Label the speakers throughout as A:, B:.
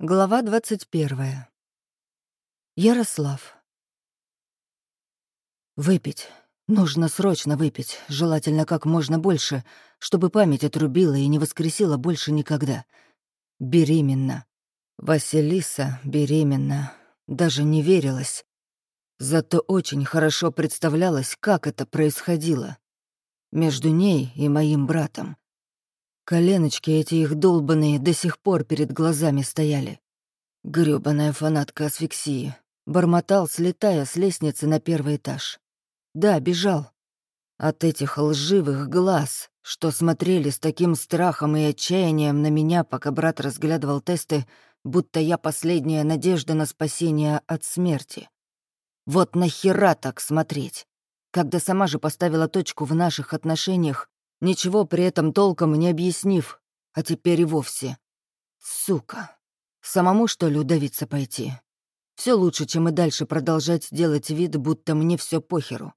A: Глава 21. Ярослав. Выпить. Нужно срочно выпить, желательно как можно больше, чтобы память отрубила и не воскресила больше никогда. Беременна. Василиса беременна. Даже не верилась. Зато очень хорошо представлялось, как это происходило. Между ней и моим братом. Коленочки эти их долбанные до сих пор перед глазами стояли. Грёбаная фанатка асфиксии. Бормотал, слетая с лестницы на первый этаж. Да, бежал. От этих лживых глаз, что смотрели с таким страхом и отчаянием на меня, пока брат разглядывал тесты, будто я последняя надежда на спасение от смерти. Вот нахера так смотреть? Когда сама же поставила точку в наших отношениях, ничего при этом толком не объяснив, а теперь и вовсе. Сука. Самому, что ли, удавиться пойти? Все лучше, чем и дальше продолжать делать вид, будто мне все похеру.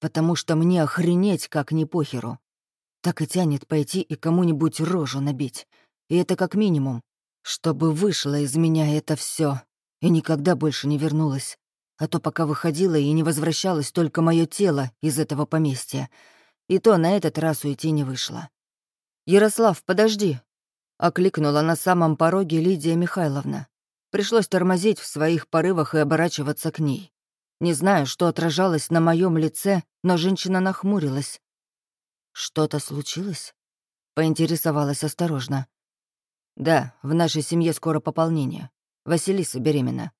A: Потому что мне охренеть как не похеру. Так и тянет пойти и кому-нибудь рожу набить. И это как минимум. Чтобы вышло из меня это все и никогда больше не вернулось. А то пока выходила и не возвращалось только мое тело из этого поместья — и то на этот раз уйти не вышло. «Ярослав, подожди!» — окликнула на самом пороге Лидия Михайловна. Пришлось тормозить в своих порывах и оборачиваться к ней. Не знаю, что отражалось на моем лице, но женщина нахмурилась. «Что-то случилось?» — поинтересовалась осторожно. «Да, в нашей семье скоро пополнение. Василиса беременна.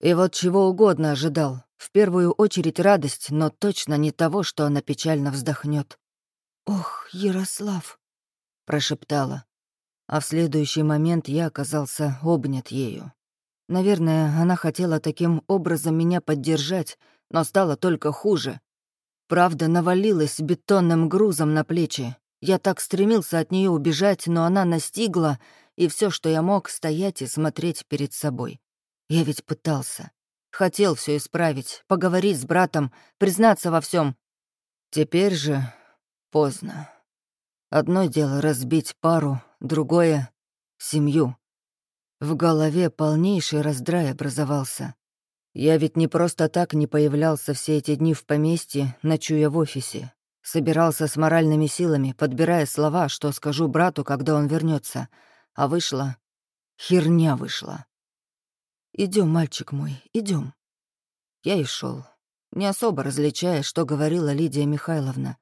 A: И вот чего угодно ожидал. В первую очередь радость, но точно не того, что она печально вздохнет. «Ох, Ярослав!» — прошептала. А в следующий момент я оказался обнят ею. Наверное, она хотела таким образом меня поддержать, но стало только хуже. Правда навалилась бетонным грузом на плечи. Я так стремился от нее убежать, но она настигла, и все, что я мог, стоять и смотреть перед собой. Я ведь пытался. Хотел все исправить, поговорить с братом, признаться во всем. Теперь же поздно. Одно дело разбить пару, другое — семью. В голове полнейший раздрай образовался. Я ведь не просто так не появлялся все эти дни в поместье, ночуя в офисе. Собирался с моральными силами, подбирая слова, что скажу брату, когда он вернется. А вышла... Херня вышла. Идем, мальчик мой, идем. Я и шел, не особо различая, что говорила Лидия Михайловна.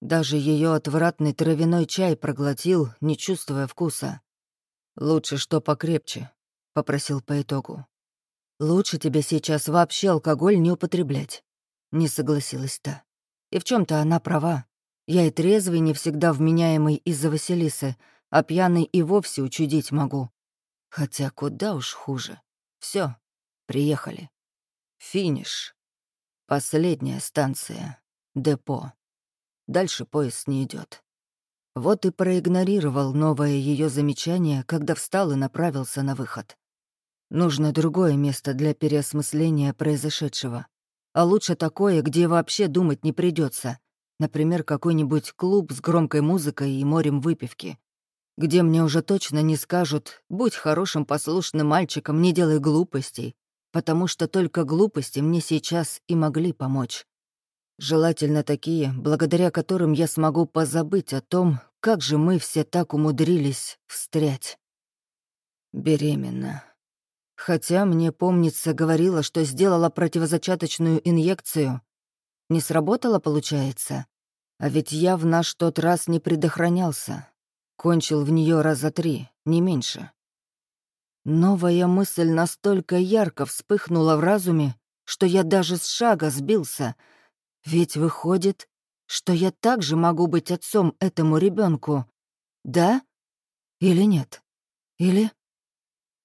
A: Даже ее отвратный травяной чай проглотил, не чувствуя вкуса. «Лучше что покрепче», — попросил по итогу. «Лучше тебе сейчас вообще алкоголь не употреблять», — не согласилась та. И в чем то она права. Я и трезвый, не всегда вменяемый из-за Василисы, а пьяный и вовсе учудить могу. Хотя куда уж хуже. Все, приехали. Финиш. Последняя станция. Депо. Дальше поезд не идет. Вот и проигнорировал новое ее замечание, когда встал и направился на выход. Нужно другое место для переосмысления произошедшего. А лучше такое, где вообще думать не придется. Например, какой-нибудь клуб с громкой музыкой и морем выпивки где мне уже точно не скажут «будь хорошим послушным мальчиком, не делай глупостей», потому что только глупости мне сейчас и могли помочь. Желательно такие, благодаря которым я смогу позабыть о том, как же мы все так умудрились встрять. Беременна. Хотя мне, помнится, говорила, что сделала противозачаточную инъекцию. Не сработало, получается? А ведь я в наш тот раз не предохранялся. Кончил в нее раза три, не меньше. Новая мысль настолько ярко вспыхнула в разуме, что я даже с шага сбился. Ведь выходит, что я также могу быть отцом этому ребенку, Да? Или нет? Или...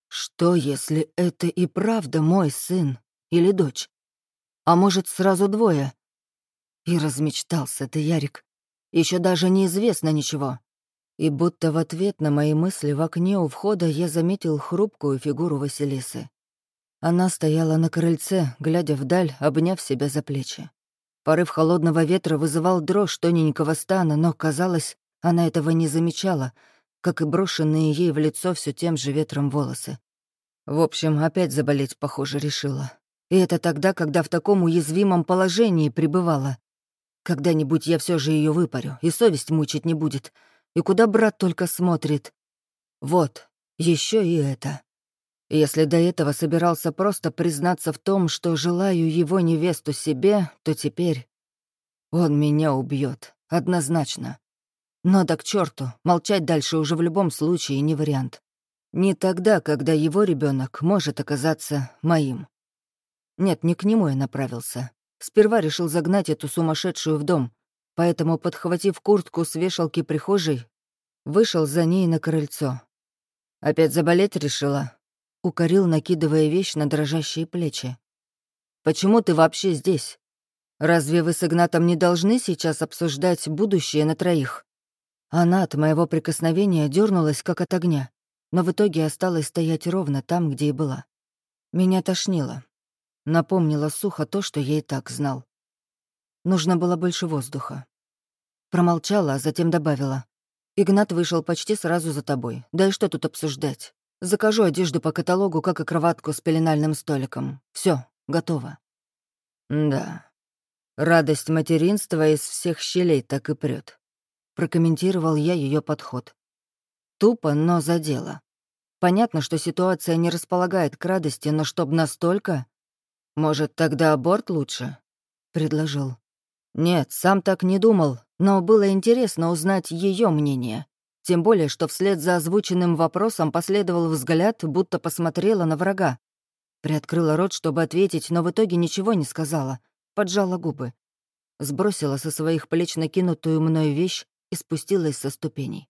A: Что, если это и правда мой сын или дочь? А может, сразу двое? И размечтался ты, Ярик. Еще даже неизвестно ничего. И будто в ответ на мои мысли в окне у входа я заметил хрупкую фигуру Василисы. Она стояла на крыльце, глядя вдаль, обняв себя за плечи. Порыв холодного ветра вызывал дрожь тоненького стана, но, казалось, она этого не замечала, как и брошенные ей в лицо все тем же ветром волосы. В общем, опять заболеть, похоже, решила. И это тогда, когда в таком уязвимом положении пребывала. Когда-нибудь я все же ее выпарю, и совесть мучить не будет. И куда брат только смотрит. Вот, еще и это. Если до этого собирался просто признаться в том, что желаю его невесту себе, то теперь он меня убьет, однозначно. Но да к черту, молчать дальше уже в любом случае не вариант. Не тогда, когда его ребенок может оказаться моим. Нет, не к нему я направился. Сперва решил загнать эту сумасшедшую в дом, поэтому, подхватив куртку с вешалки прихожей, вышел за ней на крыльцо. «Опять заболеть решила?» — укорил, накидывая вещь на дрожащие плечи. «Почему ты вообще здесь? Разве вы с Игнатом не должны сейчас обсуждать будущее на троих?» Она от моего прикосновения дернулась как от огня, но в итоге осталась стоять ровно там, где и была. Меня тошнило. Напомнила сухо то, что я и так знал. Нужно было больше воздуха. Промолчала, а затем добавила. «Игнат вышел почти сразу за тобой. Да и что тут обсуждать? Закажу одежду по каталогу, как и кроватку с пеленальным столиком. Все, готово». «Да. Радость материнства из всех щелей так и прет. прокомментировал я ее подход. Тупо, но за дело. Понятно, что ситуация не располагает к радости, но чтоб настолько... «Может, тогда аборт лучше?» — предложил. Нет, сам так не думал, но было интересно узнать ее мнение. Тем более, что вслед за озвученным вопросом последовал взгляд, будто посмотрела на врага. Приоткрыла рот, чтобы ответить, но в итоге ничего не сказала. Поджала губы. Сбросила со своих плеч накинутую мною вещь и спустилась со ступеней.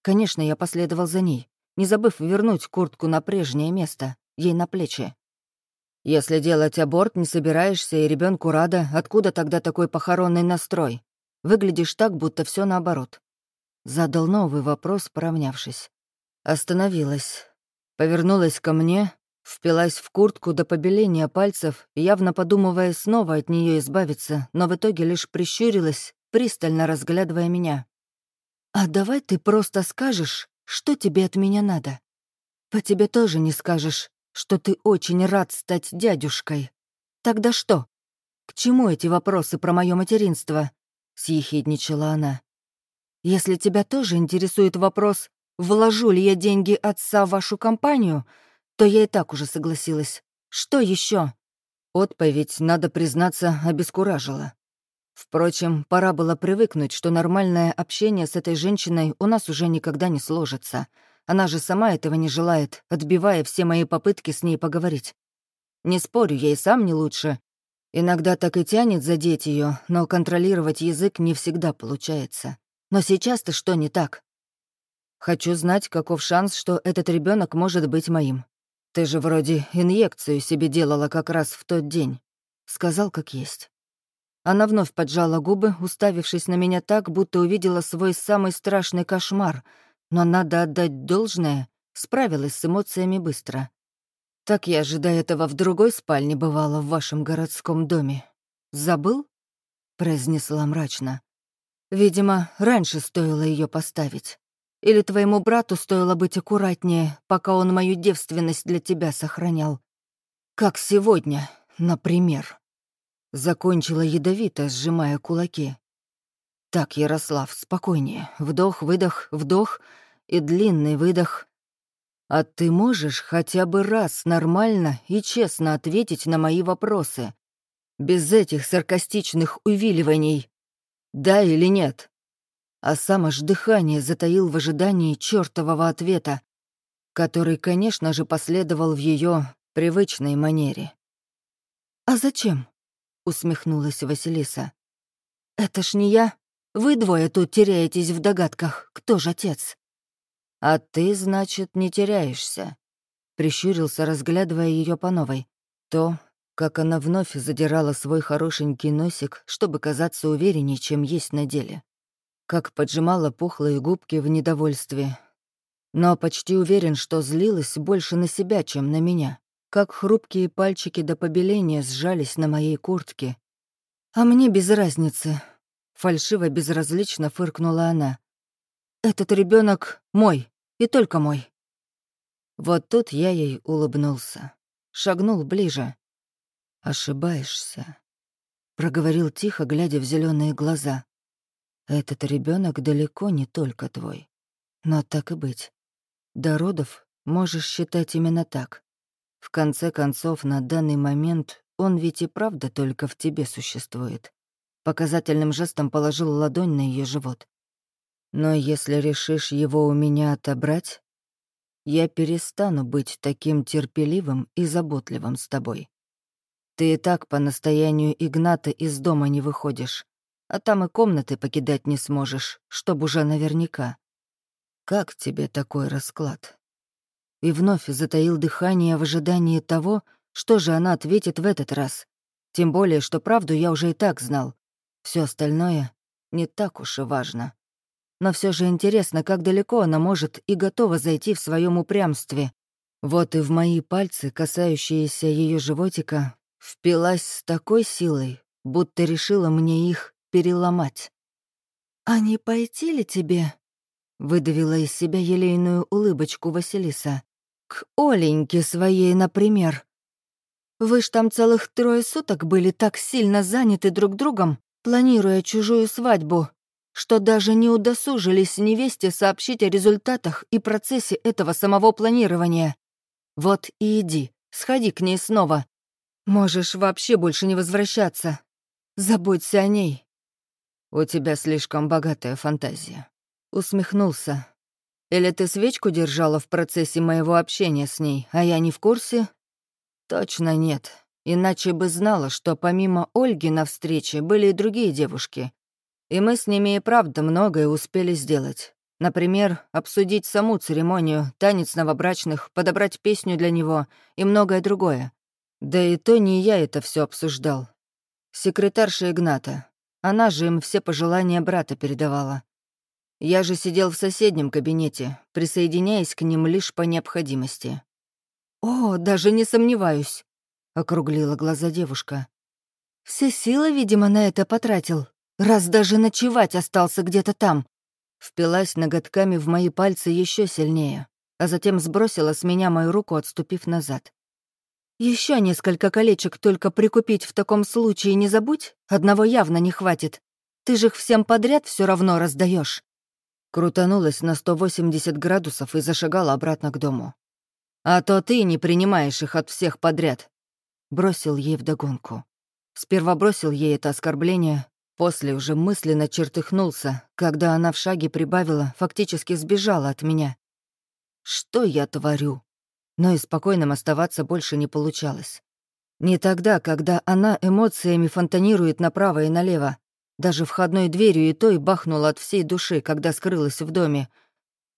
A: Конечно, я последовал за ней, не забыв вернуть куртку на прежнее место, ей на плечи. Если делать аборт не собираешься и ребенку рада, откуда тогда такой похоронный настрой? Выглядишь так, будто все наоборот. Задал новый вопрос, поравнявшись. Остановилась. Повернулась ко мне, впилась в куртку до побеления пальцев, явно подумывая снова от нее избавиться, но в итоге лишь прищурилась, пристально разглядывая меня. «А давай ты просто скажешь, что тебе от меня надо. По тебе тоже не скажешь, что ты очень рад стать дядюшкой. Тогда что? К чему эти вопросы про мое материнство?» — съехидничала она. «Если тебя тоже интересует вопрос, вложу ли я деньги отца в вашу компанию, то я и так уже согласилась. Что еще? Отповедь, надо признаться, обескуражила. Впрочем, пора было привыкнуть, что нормальное общение с этой женщиной у нас уже никогда не сложится — она же сама этого не желает, отбивая все мои попытки с ней поговорить. Не спорю, ей сам не лучше. Иногда так и тянет задеть ее, но контролировать язык не всегда получается. Но сейчас-то что не так? Хочу знать, каков шанс, что этот ребенок может быть моим. Ты же вроде инъекцию себе делала как раз в тот день. Сказал, как есть. Она вновь поджала губы, уставившись на меня так, будто увидела свой самый страшный кошмар — но надо отдать должное, справилась с эмоциями быстро. Так я же до этого в другой спальне бывала в вашем городском доме. Забыл? произнесла мрачно. Видимо, раньше стоило ее поставить. Или твоему брату стоило быть аккуратнее, пока он мою девственность для тебя сохранял. Как сегодня, например. Закончила ядовито, сжимая кулаки. Так, Ярослав, спокойнее. Вдох, выдох, вдох и длинный выдох. А ты можешь хотя бы раз нормально и честно ответить на мои вопросы? Без этих саркастичных увиливаний. Да или нет? А сам аж дыхание затаил в ожидании чертового ответа, который, конечно же, последовал в ее привычной манере. «А зачем?» — усмехнулась Василиса. «Это ж не я. Вы двое тут теряетесь в догадках, кто же отец?» «А ты, значит, не теряешься», — прищурился, разглядывая ее по новой. То, как она вновь задирала свой хорошенький носик, чтобы казаться увереннее, чем есть на деле. Как поджимала пухлые губки в недовольстве. Но почти уверен, что злилась больше на себя, чем на меня. Как хрупкие пальчики до побеления сжались на моей куртке. «А мне без разницы», Фальшиво безразлично фыркнула она. «Этот ребенок мой, и только мой». Вот тут я ей улыбнулся. Шагнул ближе. «Ошибаешься», — проговорил тихо, глядя в зеленые глаза. «Этот ребенок далеко не только твой. Но так и быть. До родов можешь считать именно так. В конце концов, на данный момент он ведь и правда только в тебе существует. Показательным жестом положил ладонь на ее живот. Но если решишь его у меня отобрать, я перестану быть таким терпеливым и заботливым с тобой. Ты и так по настоянию Игната из дома не выходишь, а там и комнаты покидать не сможешь, чтоб уже наверняка. Как тебе такой расклад? И вновь затаил дыхание в ожидании того, что же она ответит в этот раз. Тем более, что правду я уже и так знал. Все остальное не так уж и важно. Но все же интересно, как далеко она может и готова зайти в своем упрямстве. Вот и в мои пальцы, касающиеся ее животика, впилась с такой силой, будто решила мне их переломать. «А не пойти ли тебе?» — выдавила из себя елейную улыбочку Василиса. «К Оленьке своей, например. Вы ж там целых трое суток были так сильно заняты друг другом, планируя чужую свадьбу, что даже не удосужились невесте сообщить о результатах и процессе этого самого планирования. Вот и иди, сходи к ней снова. Можешь вообще больше не возвращаться. Заботься о ней. У тебя слишком богатая фантазия. Усмехнулся. Или ты свечку держала в процессе моего общения с ней, а я не в курсе? Точно нет. Иначе бы знала, что помимо Ольги на встрече были и другие девушки. И мы с ними и правда многое успели сделать. Например, обсудить саму церемонию, танец новобрачных, подобрать песню для него и многое другое. Да и то не я это все обсуждал. Секретарша Игната. Она же им все пожелания брата передавала. Я же сидел в соседнем кабинете, присоединяясь к ним лишь по необходимости. «О, даже не сомневаюсь», — округлила глаза девушка. «Все силы, видимо, на это потратил, раз даже ночевать остался где-то там». Впилась ноготками в мои пальцы еще сильнее, а затем сбросила с меня мою руку, отступив назад. Еще несколько колечек только прикупить в таком случае не забудь, одного явно не хватит. Ты же их всем подряд все равно раздаешь. Крутанулась на 180 градусов и зашагала обратно к дому. «А то ты не принимаешь их от всех подряд», — бросил ей вдогонку. Сперва бросил ей это оскорбление, после уже мысленно чертыхнулся, когда она в шаге прибавила, фактически сбежала от меня. «Что я творю?» Но и спокойным оставаться больше не получалось. Не тогда, когда она эмоциями фонтанирует направо и налево. Даже входной дверью и той бахнула от всей души, когда скрылась в доме.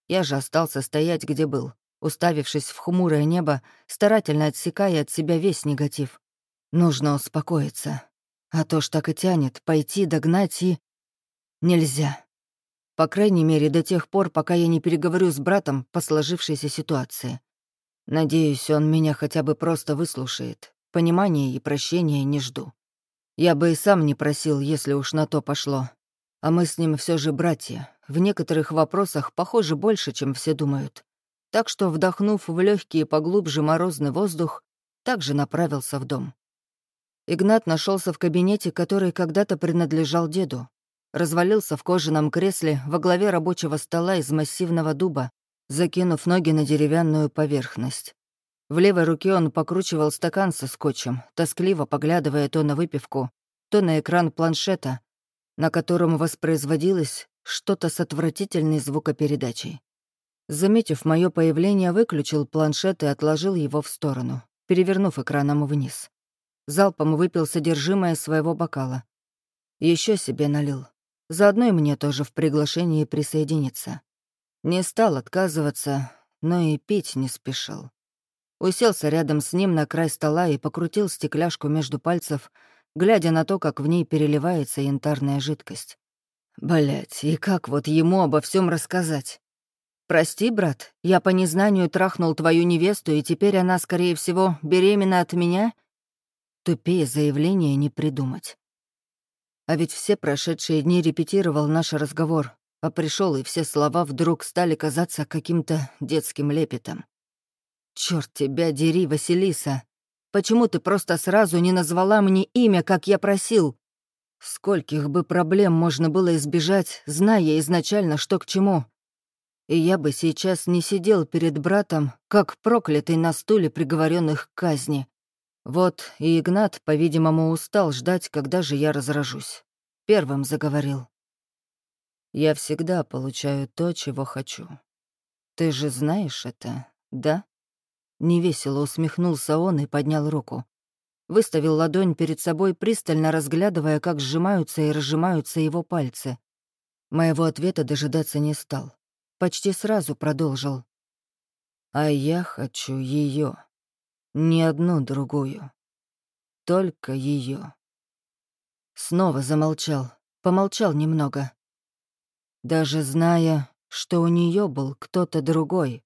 A: Я же остался стоять, где был уставившись в хмурое небо, старательно отсекая от себя весь негатив. Нужно успокоиться. А то ж так и тянет, пойти, догнать и... Нельзя. По крайней мере, до тех пор, пока я не переговорю с братом по сложившейся ситуации. Надеюсь, он меня хотя бы просто выслушает. Понимания и прощения не жду. Я бы и сам не просил, если уж на то пошло. А мы с ним все же братья. В некоторых вопросах похожи больше, чем все думают так что, вдохнув в легкий поглубже морозный воздух, также направился в дом. Игнат нашелся в кабинете, который когда-то принадлежал деду. Развалился в кожаном кресле во главе рабочего стола из массивного дуба, закинув ноги на деревянную поверхность. В левой руке он покручивал стакан со скотчем, тоскливо поглядывая то на выпивку, то на экран планшета, на котором воспроизводилось что-то с отвратительной звукопередачей. Заметив мое появление, выключил планшет и отложил его в сторону, перевернув экраном вниз. Залпом выпил содержимое своего бокала. Еще себе налил. Заодно и мне тоже в приглашении присоединиться. Не стал отказываться, но и пить не спешил. Уселся рядом с ним на край стола и покрутил стекляшку между пальцев, глядя на то, как в ней переливается янтарная жидкость. Блять, и как вот ему обо всем рассказать? «Прости, брат, я по незнанию трахнул твою невесту, и теперь она, скорее всего, беременна от меня?» Тупее заявление не придумать. А ведь все прошедшие дни репетировал наш разговор, а пришел и все слова вдруг стали казаться каким-то детским лепетом. Черт тебя дери, Василиса! Почему ты просто сразу не назвала мне имя, как я просил? Скольких бы проблем можно было избежать, зная изначально, что к чему. И я бы сейчас не сидел перед братом, как проклятый на стуле приговоренных к казни. Вот и Игнат, по-видимому, устал ждать, когда же я разражусь. Первым заговорил. «Я всегда получаю то, чего хочу. Ты же знаешь это, да?» Невесело усмехнулся он и поднял руку. Выставил ладонь перед собой, пристально разглядывая, как сжимаются и разжимаются его пальцы. Моего ответа дожидаться не стал. Почти сразу продолжил. «А я хочу ее, ни одну другую. Только ее. Снова замолчал, помолчал немного. Даже зная, что у нее был кто-то другой,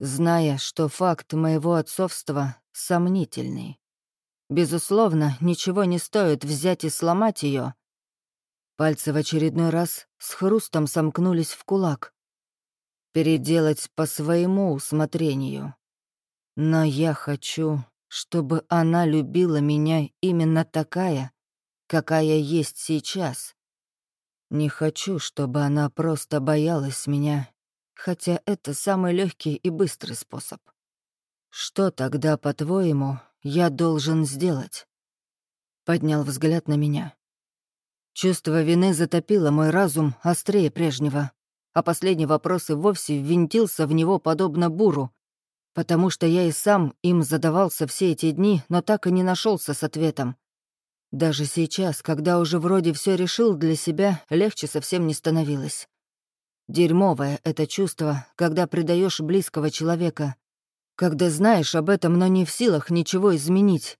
A: зная, что факт моего отцовства сомнительный. Безусловно, ничего не стоит взять и сломать ее. Пальцы в очередной раз с хрустом сомкнулись в кулак. Переделать по своему усмотрению. Но я хочу, чтобы она любила меня именно такая, какая есть сейчас. Не хочу, чтобы она просто боялась меня, хотя это самый легкий и быстрый способ. Что тогда, по-твоему, я должен сделать?» Поднял взгляд на меня. Чувство вины затопило мой разум острее прежнего, а последний вопрос и вовсе ввинтился в него подобно буру, потому что я и сам им задавался все эти дни, но так и не нашелся с ответом. Даже сейчас, когда уже вроде все решил для себя, легче совсем не становилось. Дерьмовое это чувство, когда предаешь близкого человека, когда знаешь об этом, но не в силах ничего изменить.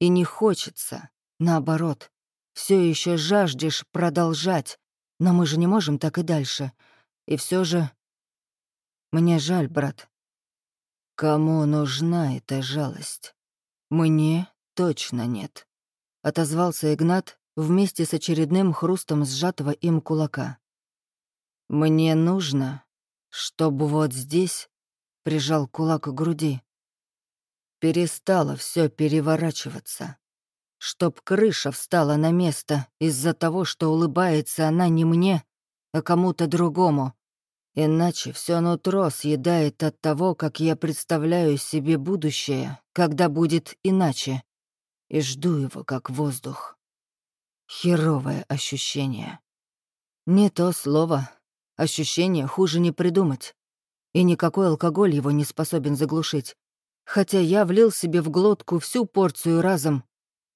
A: И не хочется, наоборот, все еще жаждешь продолжать, но мы же не можем так и дальше. И все же... Мне жаль, брат. Кому нужна эта жалость? Мне точно нет. Отозвался Игнат вместе с очередным хрустом сжатого им кулака. Мне нужно, чтобы вот здесь прижал кулак к груди. Перестало все переворачиваться. Чтоб крыша встала на место из-за того, что улыбается она не мне, а кому-то другому. Иначе все нутро съедает от того, как я представляю себе будущее, когда будет иначе. И жду его, как воздух. Херовое ощущение. Не то слово. Ощущение хуже не придумать и никакой алкоголь его не способен заглушить. Хотя я влил себе в глотку всю порцию разом.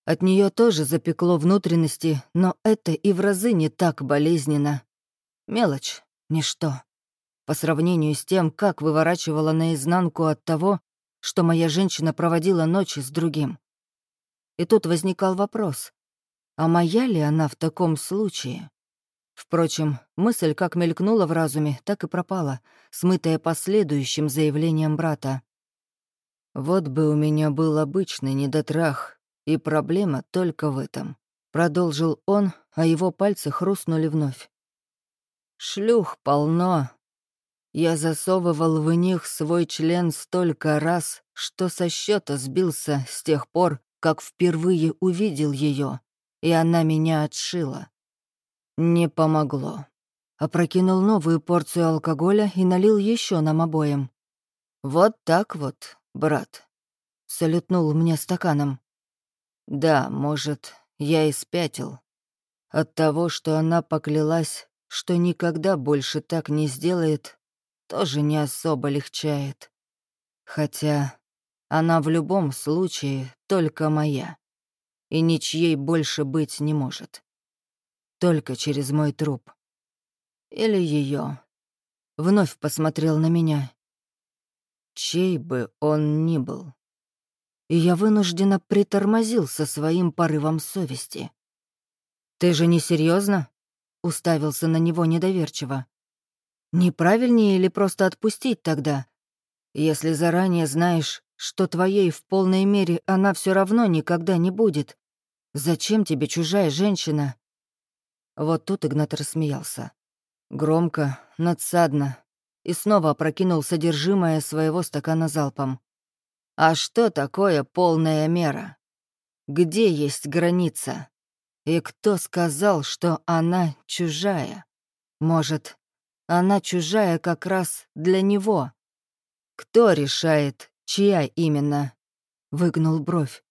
A: От нее тоже запекло внутренности, но это и в разы не так болезненно. Мелочь, ничто. По сравнению с тем, как выворачивала наизнанку от того, что моя женщина проводила ночи с другим. И тут возникал вопрос, а моя ли она в таком случае? Впрочем, мысль как мелькнула в разуме, так и пропала, смытая последующим заявлением брата. «Вот бы у меня был обычный недотрах, и проблема только в этом», — продолжил он, а его пальцы хрустнули вновь. «Шлюх полно. Я засовывал в них свой член столько раз, что со счета сбился с тех пор, как впервые увидел ее, и она меня отшила. Не помогло. Опрокинул новую порцию алкоголя и налил еще нам обоим. «Вот так вот, брат», — салютнул мне стаканом. «Да, может, я и спятил. От того, что она поклялась, что никогда больше так не сделает, тоже не особо легчает. Хотя она в любом случае только моя, и ничьей больше быть не может только через мой труп. Или ее. Вновь посмотрел на меня. Чей бы он ни был. И я вынужденно притормозил со своим порывом совести. «Ты же не серьезно? уставился на него недоверчиво. «Неправильнее или просто отпустить тогда? Если заранее знаешь, что твоей в полной мере она все равно никогда не будет, зачем тебе чужая женщина?» Вот тут Игнат рассмеялся. Громко, надсадно. и снова опрокинул содержимое своего стакана залпом. «А что такое полная мера? Где есть граница? И кто сказал, что она чужая? Может, она чужая как раз для него? Кто решает, чья именно?» Выгнул бровь.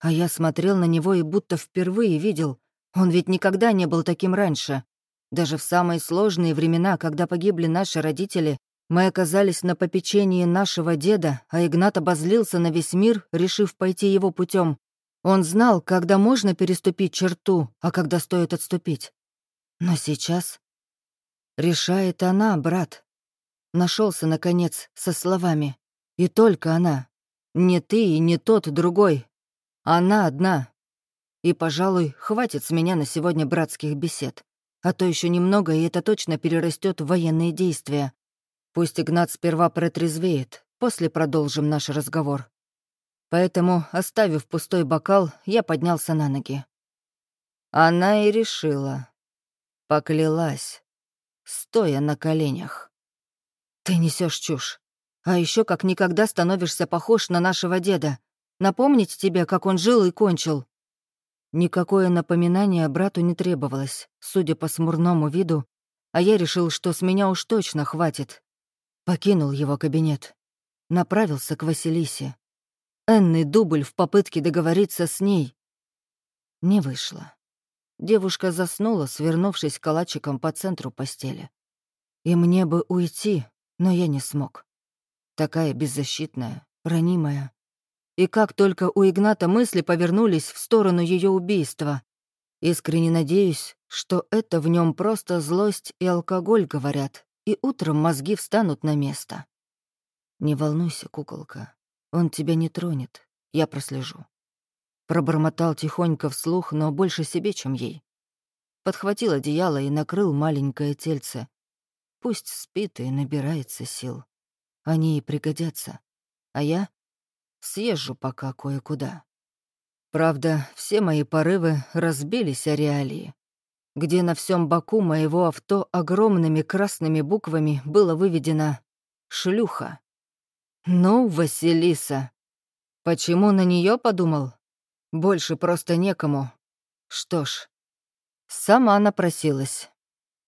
A: А я смотрел на него и будто впервые видел. Он ведь никогда не был таким раньше. Даже в самые сложные времена, когда погибли наши родители, мы оказались на попечении нашего деда, а Игнат обозлился на весь мир, решив пойти его путем. Он знал, когда можно переступить черту, а когда стоит отступить. Но сейчас... Решает она, брат. Нашелся наконец, со словами. И только она. Не ты и не тот другой. Она одна. И, пожалуй, хватит с меня на сегодня братских бесед. А то еще немного, и это точно перерастет в военные действия. Пусть Игнат сперва протрезвеет, после продолжим наш разговор. Поэтому, оставив пустой бокал, я поднялся на ноги. Она и решила. Поклялась, стоя на коленях. Ты несешь чушь. А еще как никогда становишься похож на нашего деда. Напомнить тебе, как он жил и кончил». Никакое напоминание брату не требовалось, судя по смурному виду, а я решил, что с меня уж точно хватит. Покинул его кабинет. Направился к Василисе. Энный дубль в попытке договориться с ней. Не вышло. Девушка заснула, свернувшись калачиком по центру постели. И мне бы уйти, но я не смог. Такая беззащитная, ранимая. И как только у Игната мысли повернулись в сторону ее убийства. Искренне надеюсь, что это в нем просто злость и алкоголь говорят, и утром мозги встанут на место. Не волнуйся, куколка, он тебя не тронет, я прослежу. Пробормотал тихонько вслух, но больше себе, чем ей. Подхватил одеяло и накрыл маленькое тельце. Пусть спит и набирается сил. Они и пригодятся. А я съезжу пока кое-куда. Правда, все мои порывы разбились о реалии, где на всем боку моего авто огромными красными буквами было выведено «Шлюха». Ну, Василиса. Почему на нее подумал? Больше просто некому. Что ж, сама напросилась.